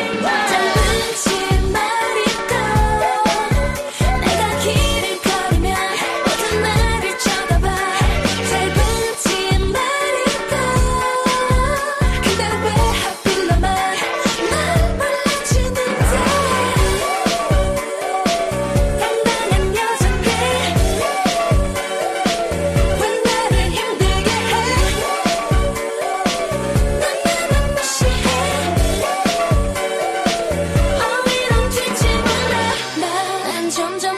Right. 점점